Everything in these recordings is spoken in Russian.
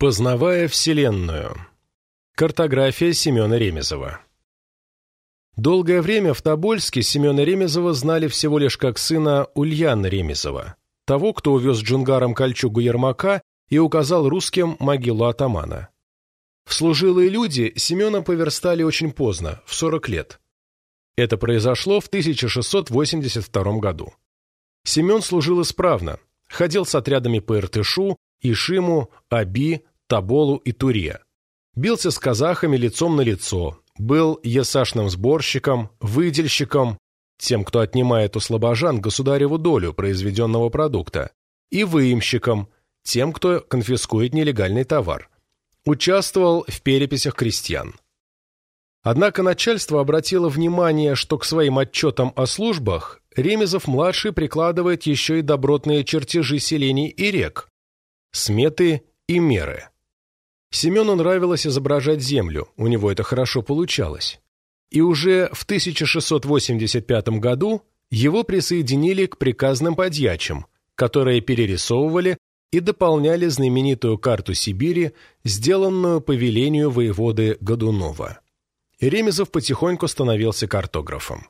Познавая Вселенную. Картография Семена Ремезова. Долгое время в Тобольске Семена Ремезова знали всего лишь как сына Ульяна Ремезова, того, кто увез джунгарам кольчугу Ермака и указал русским могилу атамана. В служилые люди Семена поверстали очень поздно, в 40 лет. Это произошло в 1682 году. Семен служил исправно, ходил с отрядами по Иртышу, Ишиму, Аби, Таболу и Туре. Бился с казахами лицом на лицо, был есашным сборщиком, выдельщиком, тем, кто отнимает у слабожан государеву долю произведенного продукта, и выемщиком, тем, кто конфискует нелегальный товар. Участвовал в переписях крестьян. Однако начальство обратило внимание, что к своим отчетам о службах Ремезов-младший прикладывает еще и добротные чертежи селений и рек, сметы и меры. Семену нравилось изображать землю, у него это хорошо получалось. И уже в 1685 году его присоединили к приказным подьячим, которые перерисовывали и дополняли знаменитую карту Сибири, сделанную по велению воеводы Годунова. Ремезов потихоньку становился картографом.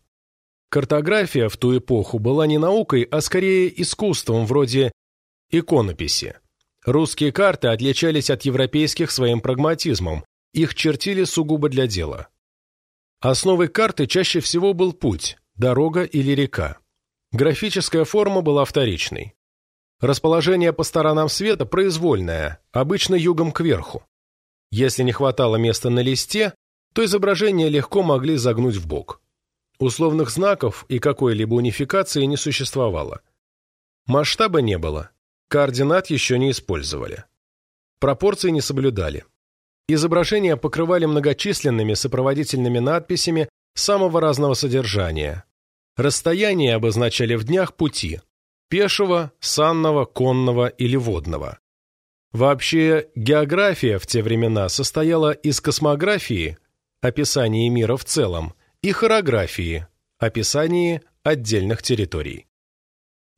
Картография в ту эпоху была не наукой, а скорее искусством вроде иконописи. Русские карты отличались от европейских своим прагматизмом, их чертили сугубо для дела. Основой карты чаще всего был путь, дорога или река. Графическая форма была вторичной. Расположение по сторонам света произвольное, обычно югом кверху. Если не хватало места на листе, то изображение легко могли загнуть в бок. Условных знаков и какой-либо унификации не существовало. Масштаба не было, Координат еще не использовали. Пропорции не соблюдали. Изображения покрывали многочисленными сопроводительными надписями самого разного содержания. Расстояние обозначали в днях пути – пешего, санного, конного или водного. Вообще, география в те времена состояла из космографии – описания мира в целом, и хорографии – описании отдельных территорий.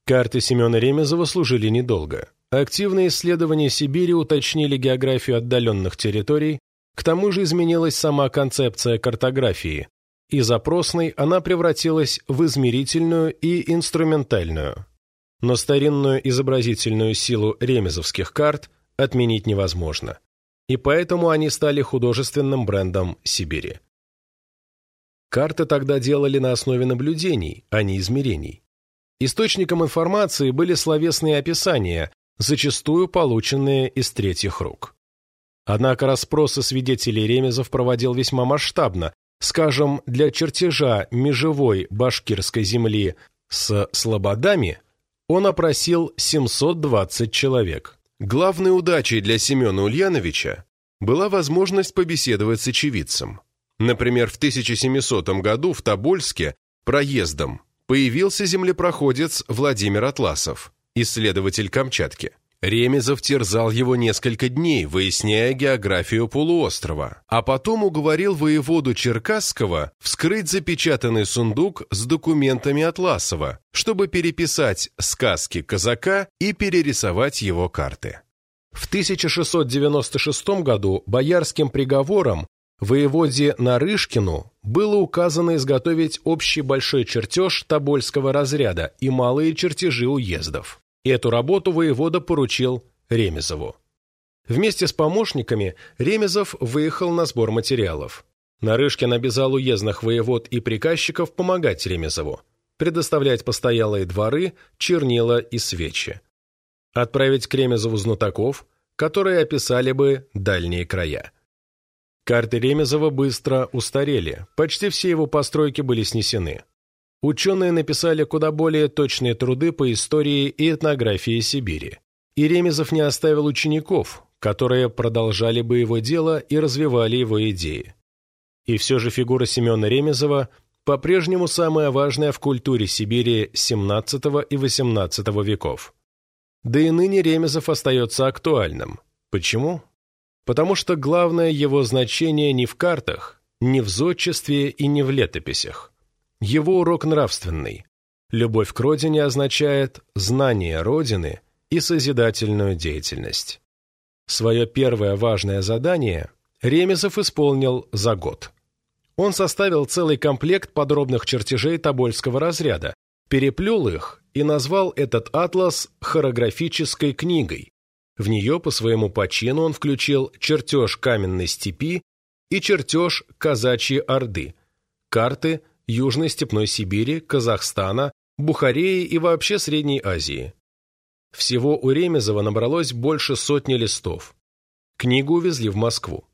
Карты Семена Ремезова служили недолго. Активные исследования Сибири уточнили географию отдаленных территорий, к тому же изменилась сама концепция картографии. Из опросной она превратилась в измерительную и инструментальную. Но старинную изобразительную силу ремезовских карт отменить невозможно. И поэтому они стали художественным брендом Сибири. Карты тогда делали на основе наблюдений, а не измерений. Источником информации были словесные описания, зачастую полученные из третьих рук. Однако расспросы свидетелей Ремезов проводил весьма масштабно, скажем, для чертежа межевой башкирской земли с слободами он опросил 720 человек. Главной удачей для Семена Ульяновича была возможность побеседовать с очевидцем. Например, в 1700 году в Тобольске проездом появился землепроходец Владимир Атласов, исследователь Камчатки. Ремезов терзал его несколько дней, выясняя географию полуострова, а потом уговорил воеводу Черкасского вскрыть запечатанный сундук с документами Атласова, чтобы переписать сказки казака и перерисовать его карты. В 1696 году боярским приговором Воеводе Нарышкину было указано изготовить общий большой чертеж Тобольского разряда и малые чертежи уездов. Эту работу воевода поручил Ремезову. Вместе с помощниками Ремезов выехал на сбор материалов. Нарышкин обязал уездных воевод и приказчиков помогать Ремезову, предоставлять постоялые дворы, чернила и свечи. Отправить к Ремезову знатоков, которые описали бы дальние края. Карты Ремезова быстро устарели, почти все его постройки были снесены. Ученые написали куда более точные труды по истории и этнографии Сибири. И Ремезов не оставил учеников, которые продолжали бы его дело и развивали его идеи. И все же фигура Семена Ремезова по-прежнему самая важная в культуре Сибири XVII и XVIII веков. Да и ныне Ремезов остается актуальным. Почему? Потому что главное его значение не в картах, не в зодчестве и не в летописях. Его урок нравственный. Любовь к родине означает знание родины и созидательную деятельность. Свое первое важное задание Ремезов исполнил за год. Он составил целый комплект подробных чертежей Тобольского разряда, переплел их и назвал этот атлас хорографической книгой. В нее по своему почину он включил чертеж каменной степи и чертеж казачьей Орды, карты Южной степной Сибири, Казахстана, Бухареи и вообще Средней Азии. Всего у Ремезова набралось больше сотни листов. Книгу увезли в Москву.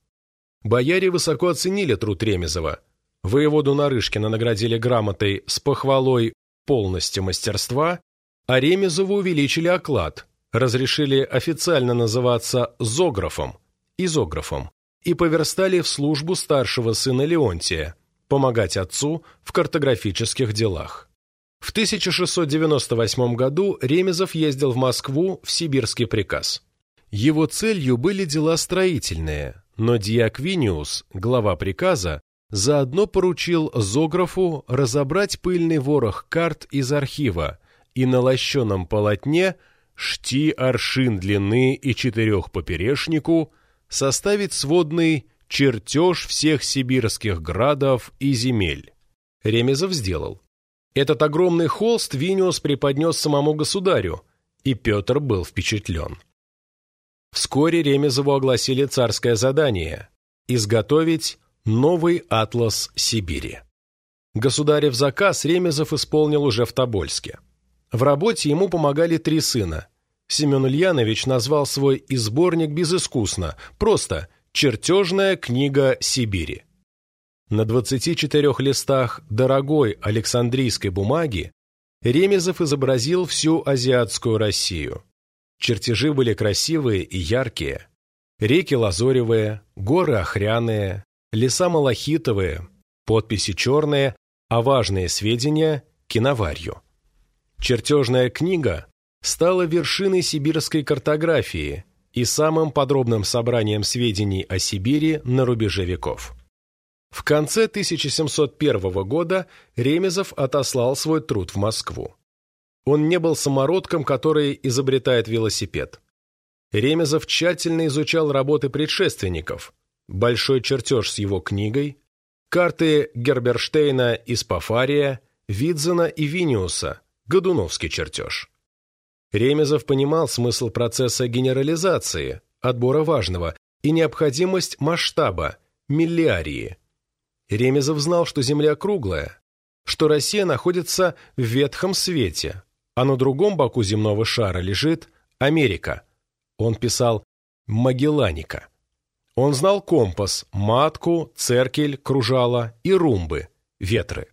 Бояре высоко оценили труд Ремезова. Воеводу Нарышкина наградили грамотой с похвалой полности мастерства, а Ремезову увеличили оклад, разрешили официально называться зографом, изографом, и поверстали в службу старшего сына Леонтия, помогать отцу в картографических делах. В 1698 году Ремезов ездил в Москву в сибирский приказ. Его целью были дела строительные, но Диак Виниус, глава приказа, заодно поручил Зографу разобрать пыльный ворох карт из архива и на лощеном полотне шти аршин длины и четырех поперешнику составить сводный чертеж всех сибирских градов и земель. Ремезов сделал. Этот огромный холст Виниус преподнес самому государю, и Петр был впечатлен. Вскоре Ремезову огласили царское задание – изготовить новый атлас Сибири. Государев заказ Ремезов исполнил уже в Тобольске. В работе ему помогали три сына. Семен Ульянович назвал свой изборник безыскусно, просто «Чертежная книга Сибири». На 24 листах дорогой Александрийской бумаги Ремезов изобразил всю азиатскую Россию. Чертежи были красивые и яркие. Реки лазоревые, горы охряные, леса малахитовые, подписи черные, а важные сведения – киноварью. Чертежная книга стала вершиной сибирской картографии и самым подробным собранием сведений о Сибири на рубеже веков. В конце 1701 года Ремезов отослал свой труд в Москву. Он не был самородком, который изобретает велосипед. Ремезов тщательно изучал работы предшественников, большой чертеж с его книгой, карты Герберштейна и Спафария, Видзена и Виниуса, Годуновский чертеж. Ремезов понимал смысл процесса генерализации, отбора важного, и необходимость масштаба, миллиарии. Ремезов знал, что Земля круглая, что Россия находится в ветхом свете, а на другом боку земного шара лежит Америка. Он писал «Магелланика». Он знал компас, матку, церкель, кружало и румбы, ветры.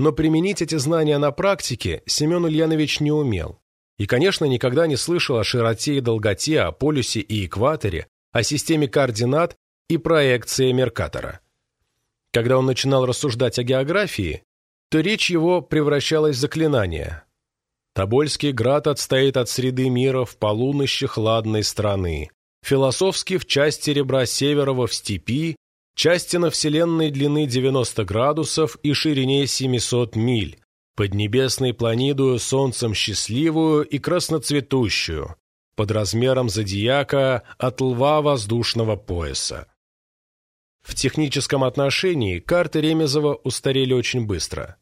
Но применить эти знания на практике Семен Ульянович не умел. И, конечно, никогда не слышал о широте и долготе, о полюсе и экваторе, о системе координат и проекции Меркатора. Когда он начинал рассуждать о географии, то речь его превращалась в заклинание. Тобольский град отстоит от среды мира в полунощи хладной страны. Философски в части ребра Северова в степи, части на вселенной длины 90 градусов и ширине 700 миль, поднебесной планидую солнцем счастливую и красноцветущую, под размером зодиака от лва воздушного пояса. В техническом отношении карты Ремезова устарели очень быстро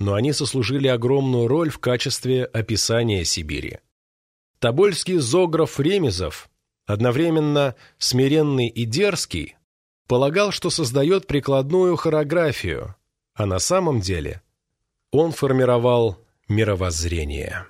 но они сослужили огромную роль в качестве описания Сибири. Тобольский зограф Ремезов, одновременно смиренный и дерзкий, полагал, что создает прикладную хореографию, а на самом деле он формировал мировоззрение.